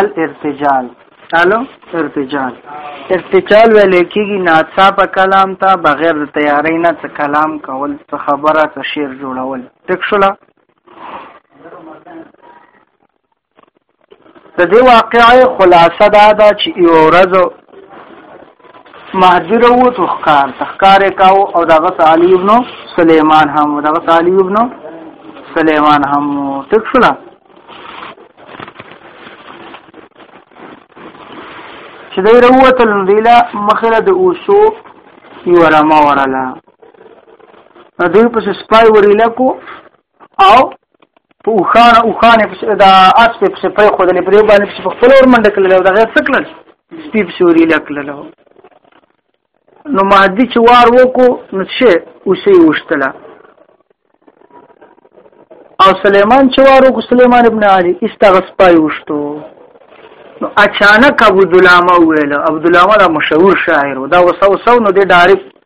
الارتجال الو ارتجال ارتجال ویل کېږي ناڅاپه کلام ته بغیر د تیارۍ نه څه کلام کول څه خبره څه شعر جوړول ټیک شوله د دې واقعې خلاصه دا ده چې یو ورځ مهدي راووتو ښکار ته ښکار یې کاوه او دغه علي ابن سلیمان هم و دغه علي ابن سلیمان هم و ټیک شوله چې دی راووتل نو دی له مخې له د اوسو یوه رمه ورله نو دوی پسې سپای وریله کو او په اوخان اوخان په دا اس په څه پرې خو دلې پرې باندې په خپل اور منډه کړل او دا غیر څه کړل سپی په شوري لکړل نو مهدی چې وار وکړو نو څه اوسې وشتله او سليمان چې وار وکړو سليمان ابن علي استغفای وشتو نو اچانک ابو دلامه ویل ابو دلامه دا مشهور شاعر و دا وسو سو نو د ډایرک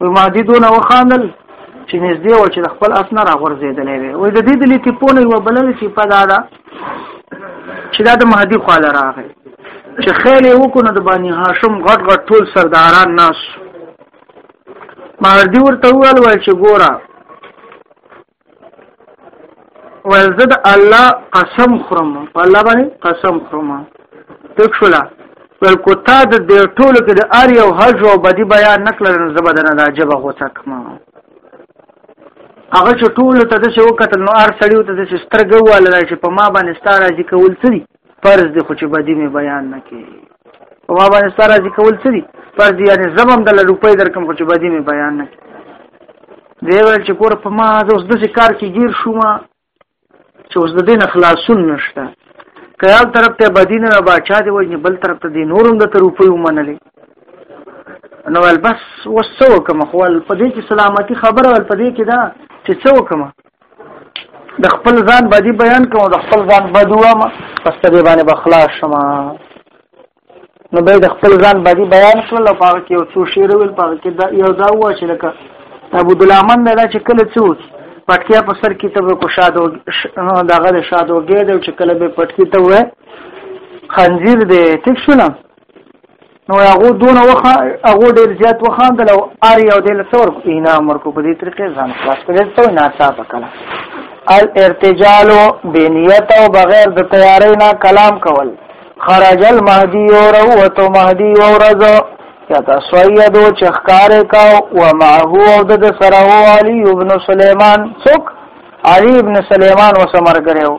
وي مهدي دونه وخاندل چې نږدې و چې د خپل اس نه راغورځېدلی وي وایي د دې د لیتیپونه یوه بله لطیفه دا ده چې دا د مهدي خواله راغی چې خیل یې وکړو نو د بني هاشم غټ غټ ټول سرداران ناس مهدي ورته وویل وایي چې ګوره ویل زه د الله قسم خورم په الله باندې قسم خورم ټیک شولا ول کو تا د دې ټولو کې د ار یو حج او بدی بیان نکړل نو زبدنه د عجبه غوته کما هغه چې ټولو ته د څه وکتل نو ار سړیو ته د سترګو واله چې په ما باندې ستاره ځکه ول څه فرض دي خو چې بدی مې بیان نه کې او ما باندې سره ځي کول څه دي فرض دي یعنی زبم د لړوپې درکم خو چې بدی مې بیان نه کې دی ول چې کور په ما د اوس د کار کې گیر شوم چې اوس د دین خلاصون نشته کيال طرف ته بدینه را بچا دی وجنه بل طرف ته دی نورم د تروپې ومنلې نو ول بس وسو کوم خو په دې کې سلامتی خبره ول په دې کې دا چې څو کوم د خپل ځان بدی بیان کوم د خپل ځان بدو ما پس په دې باندې بخلاص شمه نو به د خپل ځان باندې بیان کړل او پاره کې یو څو شعر ویل پاره کې دا یو دا و چې لکه ابو دلامن دا چې کله څو پټکیا په سر کې ته کو شاد او دغه شاد او ګید چې کله به پټکی ته وې خنزیر دې ټیک شو نه نو هغه دون وخه هغه ډیر زیات وخاندل او ار یو دل څور کو انعام ورکو په دې طریقې ځان خلاص کړل ته نه چا پکړه الارتجال بنیت او بغیر د تیارې نه کلام کول خرج المهدی او روت مهدی او رز یتصید او چخکار کا و معه او د سره علی ابن سلیمان څوک علی ابن سلیمان وسمر کړو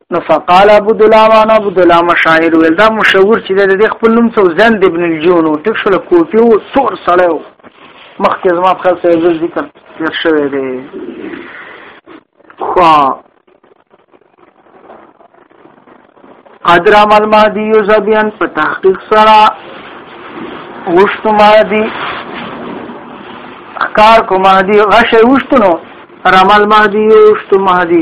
نو فقال ابو دلاوان ابو دلام شاعر ویل دا مشهور چې د دې خپل نوم څو زند ابن الجون او تک شول کوټي او سور سړیو مخکې زما په خاصه یو ذکر تیر شوی دی خو قدر عمل ما دی یو زبیان په تحقیق سره وشت ما دی اکار کو ما دی غشه وشتنو رمل ما دی وشت ما دی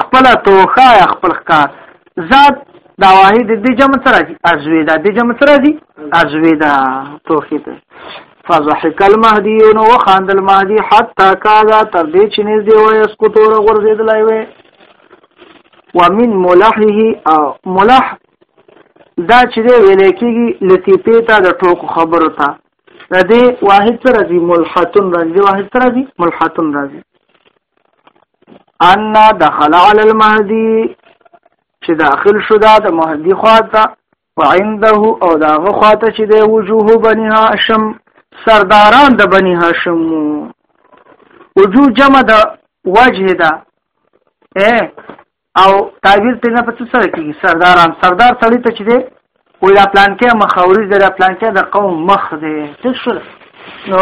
خپل تو خای خپل ښکار ذات دا واحد د جمع سره دي ازویدا د جمع سره دي ازویدا توحید فضحك المهديون وخاند المهدي حتى كاذا تر دې چې نږدې وای اس کو تور غورځیدلای وي ومن ملحه او ملح دا چې دی ویل کېږي لطیفه ته د ټوکو خبرو ته د دې واحد سره دي ملحتون راځي واحد سره دي ملحتون راځي ان دخل على المهدي چې داخل شو دا د مهدي خواته وعنده او داغه خواته چې د وجوه بني هاشم سرداران د بني هاشم وجوه جمع د وجه ده اے او تعبیر ته نه پڅ سره کیږي سرداران سردار سړی ته چې دی وی دا پلان کې مخاوري دی دا پلان کې د قوم مخ دی څه شول نو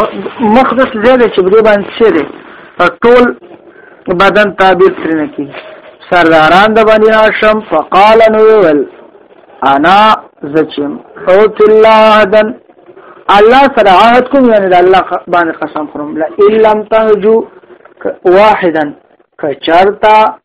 مخ د څه دی چې بری باندې څه دی ټول بدن تعبیر تر نه کیږي سرداران د بنی هاشم فقال نوول انا زچم او الله دن الله سره عهد کوم یعنی د الله باندې قسم خورم لا الا تهجو واحدا کچرتا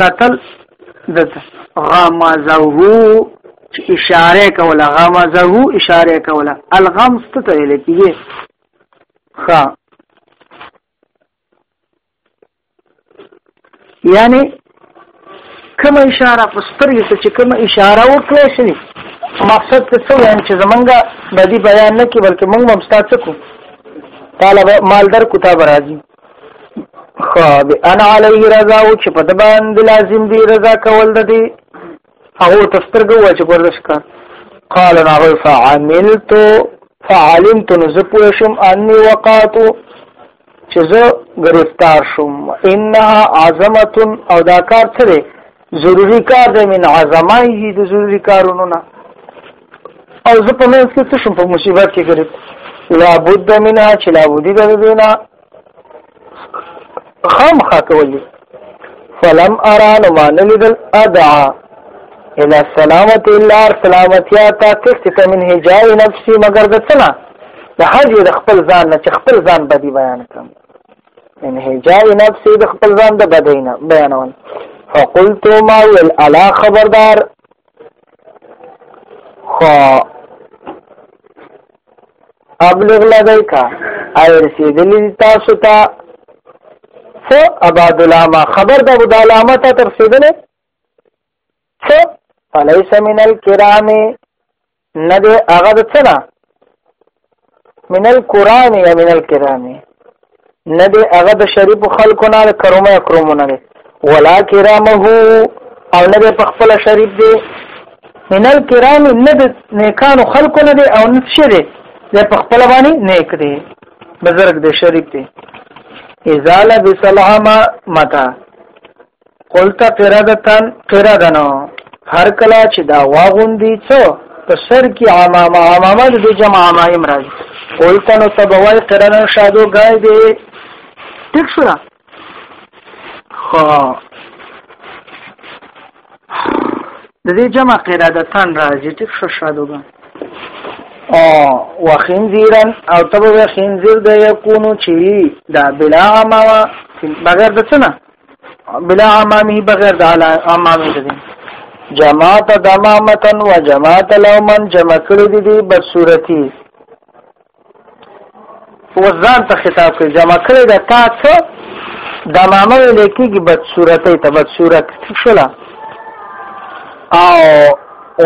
قتل د غمزه اشاره کوله غمزه اشاره کوله الغمز ته ویل کیږي ها یعنی کوم اشاره په سترګې ته چې کوم اشاره وکړې شي مقصد ته څه وایم چې زمونږه د دې بیان نه کې بلکې موږ هم ستاسو کو طالب مالدار کتاب راځي خو به ان علی رضا او چې په د باندې لازم دی رضا کول د دی هغه تسترګو و چې ګردش کار قال انا فعملت فعلمت نزپو شم انی وقات چې زه گرفتار شم انها عظمت او دا کار څه ضروری کار دی من عظمایه د ضروری کارونو نه او زه په منځ کې څه شم په مصیبت کې ګرځم لا بد منها چې لا بودی ده دینا خام خاکولی فلم اران ما نلیدل ادعا الى السلامت الا سلامتیا تا تخت من هجای نفسی مگر د څه نه د حج د خپل ځان نه چې خپل ځان بدی بیان کړم انهجاء نفس د خپل ځان د بدینه بیانول فقلت ما ویل الا خبردار خو ابلغ لدیک اي رسیدلی تاسو ته ف اباد العلامه خبر د ابو علامه ته تر رسیدلی ف فليس من الكرام نه دی هغه د څه نه من القرآن یا من الکرام نه دی هغه د شریف خلکو نه د کرمه اکرمو نه دی ولا کرامه او نه دی په خپل شریف دی من الکرام نه د نیکانو خلکو نه دی او نه شه دی د په خپل باندې نیک دی بزرګ دی شریف دی اذا لبس العما متا قلت قردتن قردنو هر کله چې دا واغوندي څو په سر کې عمامه عمامه د جمع عمایم راځي قلت نو تبوای قردن شادو غای دی ټیک شو خو د دې جمع قرادتان راځي ټیک شو شادوګان او وخنزیرن او تبو خنزیر د یکونو چی دا بلا ما بغیر د څه نه بلا امامه بغیر د علا امامه دي جماعت دمامتن و جماعت لومن جمع کړی دي دي بد صورتي وزان ته خطاب کوي جمع کړی د تا څه دمامه لیکيږي بد صورتي ته بد صورت شولا او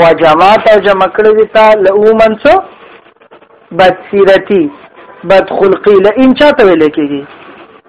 و جماعت او جمع کړی دي تا لومن څه بد صورتي بد خلقي لئن چاته ویل کېږي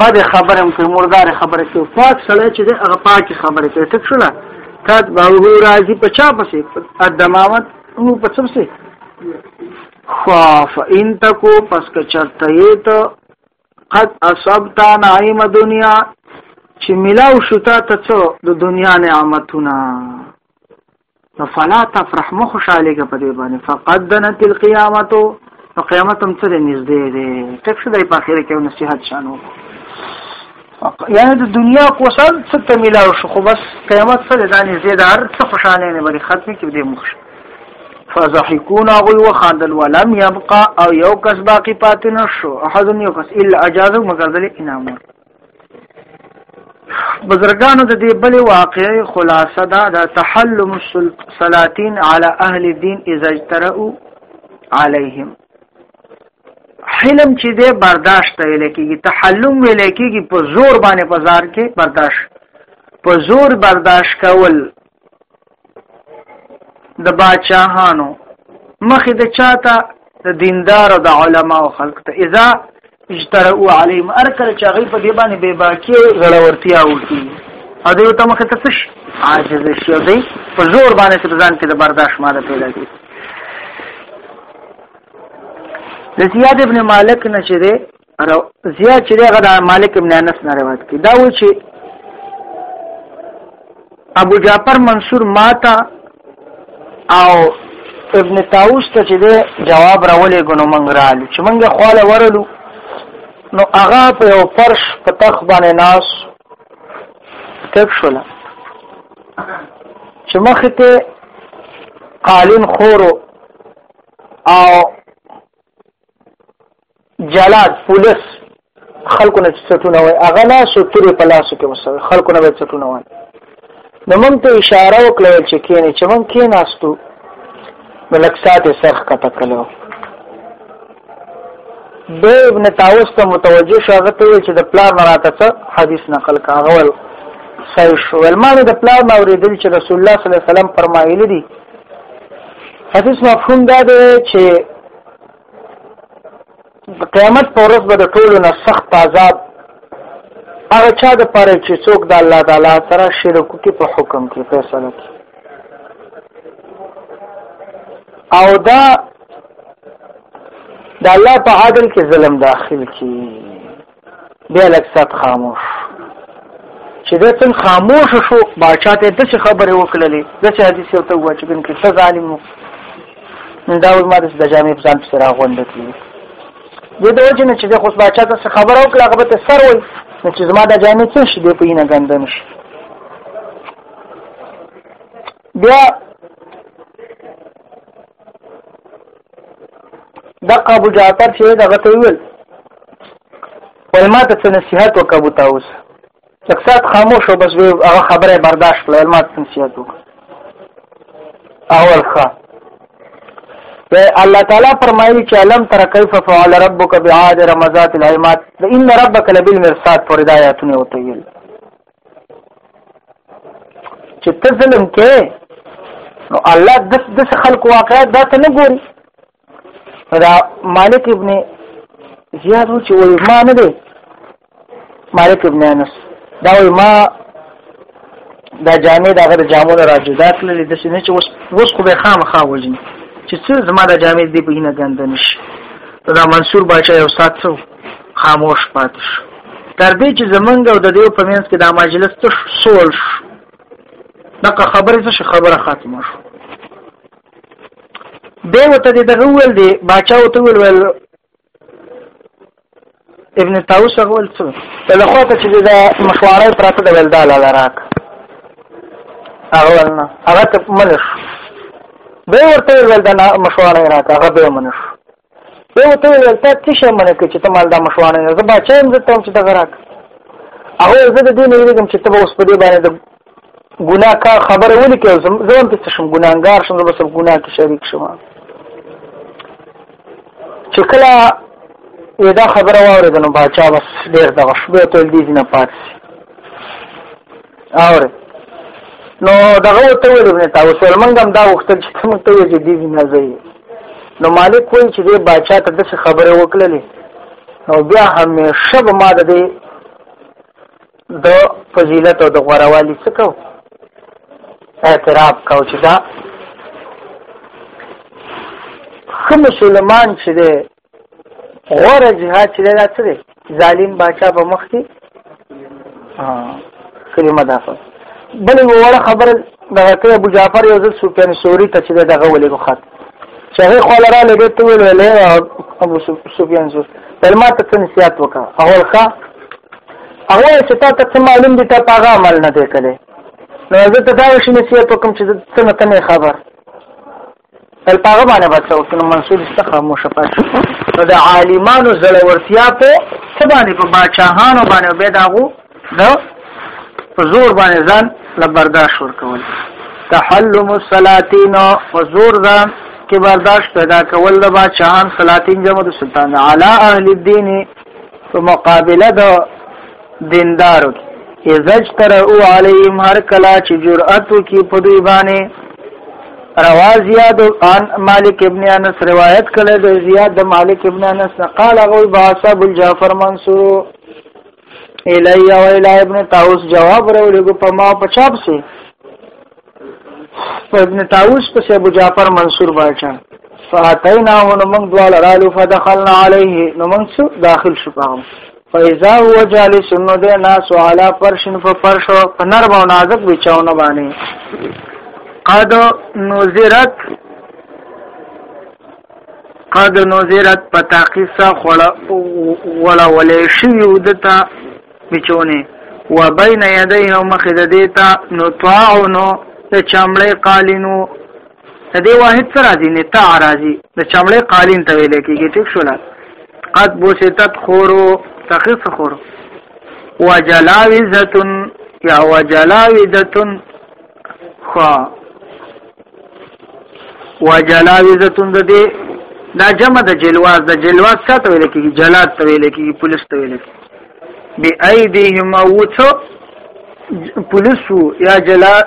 بده خبره هم کوي مردار خبره کوي پاک سړی چې دی هغه پاکې خبرې کوي ټیک شوله کات به هو راځي په چا پسې ادمامت هو په څه پسې خواف ان تکو پس که چرته یې ته قد اصبتا نعیم دنیا چې ملاو شتا ته څو د دنیا نعمتونه نو فلا تفرح مو خوشاله کې په دې باندې فقد دنت القيامت نو قیامت هم سره نږدې دی ټک شو دای په اخر کې نصيحت شانو یعنی د دنیا کوسل څه ته ملاو شو خو بس قیامت سره دا نږدې دار څه خوشاله نه بری ختم کې دې مخ فضحكون غوي وخاندل ولم يبقى او یو کس باقی پاتې نشو احد یو کس الا اجازه مگر دل انعام بزرګانو د دې بلې واقعي خلاصه دا د تحلم السلاطین علی اهل الدین اذا اجترؤوا علیهم حلم چې دې برداشت ویل کېږي تحلم ویل کېږي په زور باندې بازار کې برداشت په زور برداشت کول د باچاهانو مخې د چاته د دیندار او د علما او خلق ته اذا اجترؤ عليهم ارکل چې هغه په دې باندې بے باکی او غړورتیا وکړي او دوی ته مخ ته څه عاجز شي او دوی په زور باندې چې ځان کې د برداشت ماده پیدا کړي د زیاد ابن مالک نشره انا زیاد چې دغه د مالک ابن انس نه روایت کی دا و چې ابو جعفر منصور ماتا او ابن طاووس ته چې ده جواب راولې غنو مونږ رالو چې مونږ خواله ورلو نو هغه په یو فرش په تخ باندې ناس تک شول چې مخ ته قالین خورو او جلاد پولیس خلکو نه چټونه وای هغه لا ستوري په لاسو کې وسوي خلکو نه به چټونه وای نو موږ ته اشاره وکړه چې کینې چې موږ کې ناستو نو لک ساته سرخ کته کلو د ابن تاوس ته متوجه شغه ته چې د پلار مراته څه حدیث نقل کاغول صحیح شو المانه د پلار ما اوریدل چې رسول الله صلی الله علیه وسلم فرمایلی دي حدیث مفهوم دا دی چې د قیامت پر ورځ به د ټولو نه سخت عذاب هغه چا د پاره چې څوک د الله تعالی سره شرک کوي په حکم کې فیصله کوي او دا د الله په عادل کې ظلم داخل کی بیا لږ سات خاموش چې دا څنګه خاموش شو باچا ته د څه خبره وکړلې د څه حدیث یو ته و چې ګن کې څه ظالم دا ول ما د جامع په ځان سره غونډه کړې دې د وجه نه چې خو باچا ته څه خبره وکړه هغه ته سر وای نو چې زما د جامع څه شي دې په یې نه ګندم شي بیا دغه ابو جعفر چې دغه ته ویل ولما ته څه نصيحت وکړه ابو طاووس اکثر خاموش او بس وی هغه خبره برداشت کړه ولما ته نصيحت وکړه اول ښه الله تعالی فرمایلی چې علم تر کیف فعل ربک بعاد رمضات الایمات ان ربک لبالمرصاد پر ہدایتونه وتیل چې ته ظلم کې نو الله د د خلق واقع دا ته نه ګوري دا مالک ابن زیاد و چې وای ما نه دی مالک ابن انس دا وای ما دا جامع دا غره جامو نه راځي دا تل د څه نه چې وس وس خو به خام خا وځي چې څه زما دا جامع دی په هینه ګندنش دا منصور بچا یو ساتو خاموش پاتې شو تر دې چې زمونږ او د دیو په منځ کې دا مجلس ته سول شو دغه خبره څه خبره خاتمه شو به وته دغه ول دی باچا وته ول ول ابن طاووس غول څه ته له خواته چې دا مشواره پراته د ولدا لاله راک هغه ولنه هغه ته منش به ورته ولدا مشواره راک هغه به منش یو ته ویل تا څه شی منې کړي چې ته مال دا مشوانه نه زه باچا یم زه ته هم چې دغه راک هغه زه د دې نه ویرېږم چې ته به اوس په دې باندې د ګناه کار خبره ولیکې او زه هم پسې شم ګناهګار شم زه به سب ګناه کې شریک شم چې کله یې دا خبره واورېده نو باچا بس ډېر دغه شو بیا ته دې نه پاتې اور نو دغه ته ویل ابن طاووس ول موږ هم دا وختل چې ته موږ ته ویل چې دی نه ځي نو مالک وایي چې دی باچا ته داسې خبره وکړلې نو بیا همیشه به ما د دې د فضیلت او د غوروالي څه کو اعتراف کو چې دا خو مسلمان چې دی غوره جهاد چې دا څه دی ظالم باچا په مخ کې کلمه ده بل وړه خبره دغه ته ابو جعفر یو ځل سفیان ثوری ته چې دغه ولې کو خط چې هغه خو لرا لګې ته ویل ولې ابو سفیان ثوری بل ما ته څه نصیحت وکړه اول ښا هغه چې تا ته معلوم دي ته پاغه عمل نه دی کړی نو زه ته دا شي نصیحت وکم چې څنګه ته خبر تل پاغه باندې بچو چې منصور څخه مشفات نو د عالمانو زړورتیا په سبانه په بادشاہانو باندې به داغو د زور باندې ځان له برداشت ورکول تحلم السلاطین او زور ځان کې برداشت پیدا کول د بادشاہان سلاطین جمع د سلطان علی اهل الدین په مقابله د دیندارو کی ازج تر او علیم هر کلا چې جرأت کی په دوی باندې روا زیاد عن مالک ابن انس روایت کړه د زیاد د مالک ابن انس قال غو باصب الجعفر منصور الی او الی ابن طاووس جواب راولګو په ما په چاپ سي په ابن طاووس په ابو جعفر منصور باچا فاتینا هو نو موږ دواله رالو فدخلنا علیه نو موږ داخل شو پاهم فاذا هو جالس نو ده ناس علی فرش ففرش په نرم او نازک بچاونه باندې قد نذرت قد نذرت په تحقیق سره خړه ولا ولې شی ودتا بچونه و بین یدیه مخ د دیتا نو طاعونو د چمړې قالینو د دې واحد سره راځي نتا راځي د چمړې قالین ته ویل کېږي ټیک شول قد بوستت خورو تخص خورو وجلاوزتن یا وجلاوزتن خو وجلاوزتن د دې دا جمع د جلواز د جلواز څه ته ویل کېږي جلاد ته ویل کېږي پولیس ته ویل کېږي بی ایدیهم وڅو پولیسو یا جلاد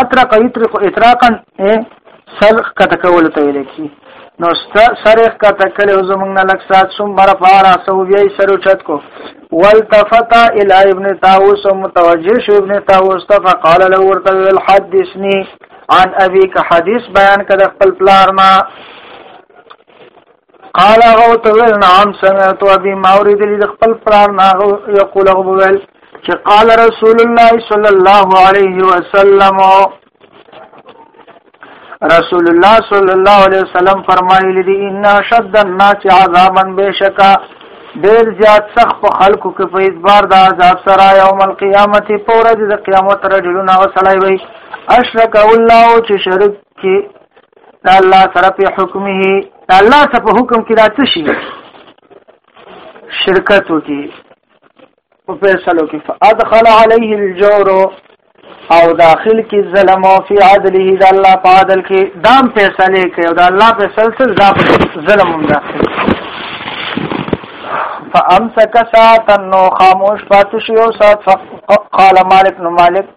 اطرق یطرق اطراقا سر کته کول ته ویل کی نو سر کته کله زمنګ نه لک سات سم بر فار اسو بیا سر چت کو والتفت الى ابن طاووس متوجه شو ابن طاووس ته فقال له ورته ویل حدثني عن ابيك حديث بیان کړه خپل پلار ما قال هغه ته ویل نعم سمعت ابي ماورد لي د خپل پلار نه یقول هغه ویل چې قال رسول الله صلی الله عليه وسلم رسول الله صلی الله علیه وسلم فرمایلی دی ان شد الناس عذابا بشکا ډیر زیات سخت په خلکو کې په اعتبار د عذاب سره یوم القیامت په ورځ د قیامت رجلون او سړی وي اشرک الله چې شرک کې دا الله سره په حکمه دا الله سره په حکم کې دا څه شي شرکت وکي په فیصلو کې فادخل عليه الجور او داخل کې ظلم او فی عدله دا الله په عدل کې دام فیصله کوي دا الله په سلسله ځاب ظلم هم داخل فامسك ساعتا نو خاموش پاتشي او ساعت قال مالک نو مالک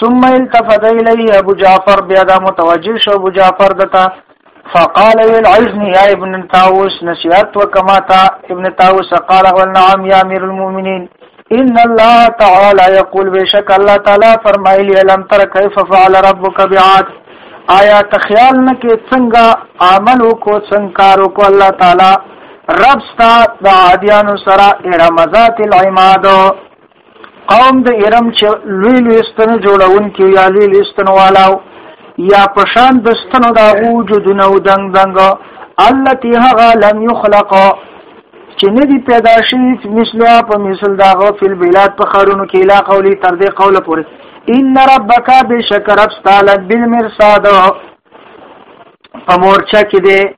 ثم التفت الیه ابو جعفر بیا دا متوجه شو ابو جعفر دتا فقال العزن يا ابن طاووس نصيحت وكما تا ابن طاووس قال قال نعم يا امير المؤمنين ان الله تعالى يقول بشك الله تعالى فرمایلی لم تر كيف فعل ربك بعاد آیا تخیال نه کې څنګه عمل وکړو څنګه کار وکړو الله تعالی رب ستا د عادیانو سره ارمزات العماد قوم د ارم چې لوی لوی ستنو جوړون کې یا لوی لوی ستنو والاو یا پشان د ستنو د وجودونه او دنګ دنګ التي هغه لم يخلق چې نه دی پیدا شوی مثلوا په مثل دا غو فل بلاد په خارونو کې لا قولی تر دې قوله پورې ان ربک بشکر ابستال بالمرصاد په مورچا کې دی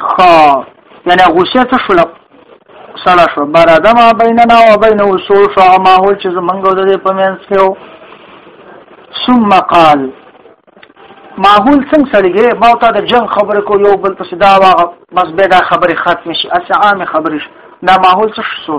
ها یعنی غوسه څه شول سره شو بار ادم بیننا و بین وصول شو ما هو چې زمنګ د دې پمنس کېو ثم قال ماحول څنګه سړیږي ما ته د جنگ خبره کو یو بل پس دا واغ بس به دا خبره ختم شي اسه عام خبره دا ماحول څه شو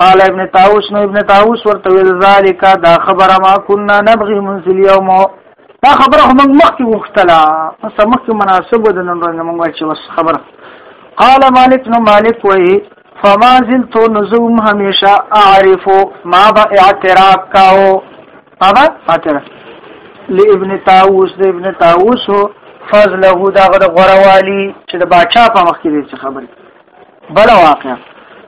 قال ابن طاووس نو ابن طاووس ورته ویل ذالک دا خبره ما كنا نبغي من اليوم دا خبره هم مخکې وختله پس مخکې مناسب د نن ورځې موږ چې وس خبره قال مالک نو مالک وای فما زلت نزوم همیشه اعرف ما با اعتراف کاو ما با اعتراف لابن طاووس د ابن طاووس فضله دا غره غره والی چې د باچا په مخ کې دې خبره بل واقع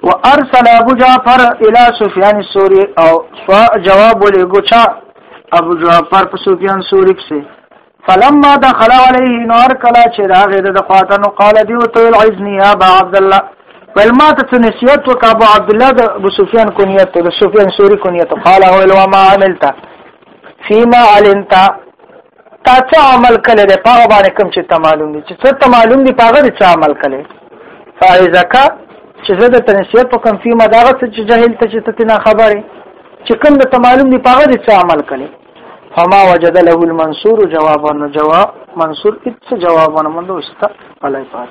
وارسل ابو جعفر الى سفيان الثوري او سوا جواب ولګو چا ابو جعفر په سفيان ثوري پسې فلما دخل عليه نور کلا چې دا غیر د خواته نو قال دی او تو العزني يا ابا عبد الله فلما تنسيت وك ابو عبد الله ابو سفيان كنيت ابو سفيان سوري كنيت قال هو لو ما عملت فيما علمت تا څه عمل کړي ده په باندې کوم چې ته معلوم دي چې څه ته معلوم دي په هغه څه عمل کړي فایزک چې زه د تنسیت په کوم فيما دا څه چې جاهل ته چې ته نه خبره چې کوم د معلوم دي په هغه څه عمل کړي فما وجد له المنصور جوابا جواب منصور څه جواب ونه مندوسته علای پات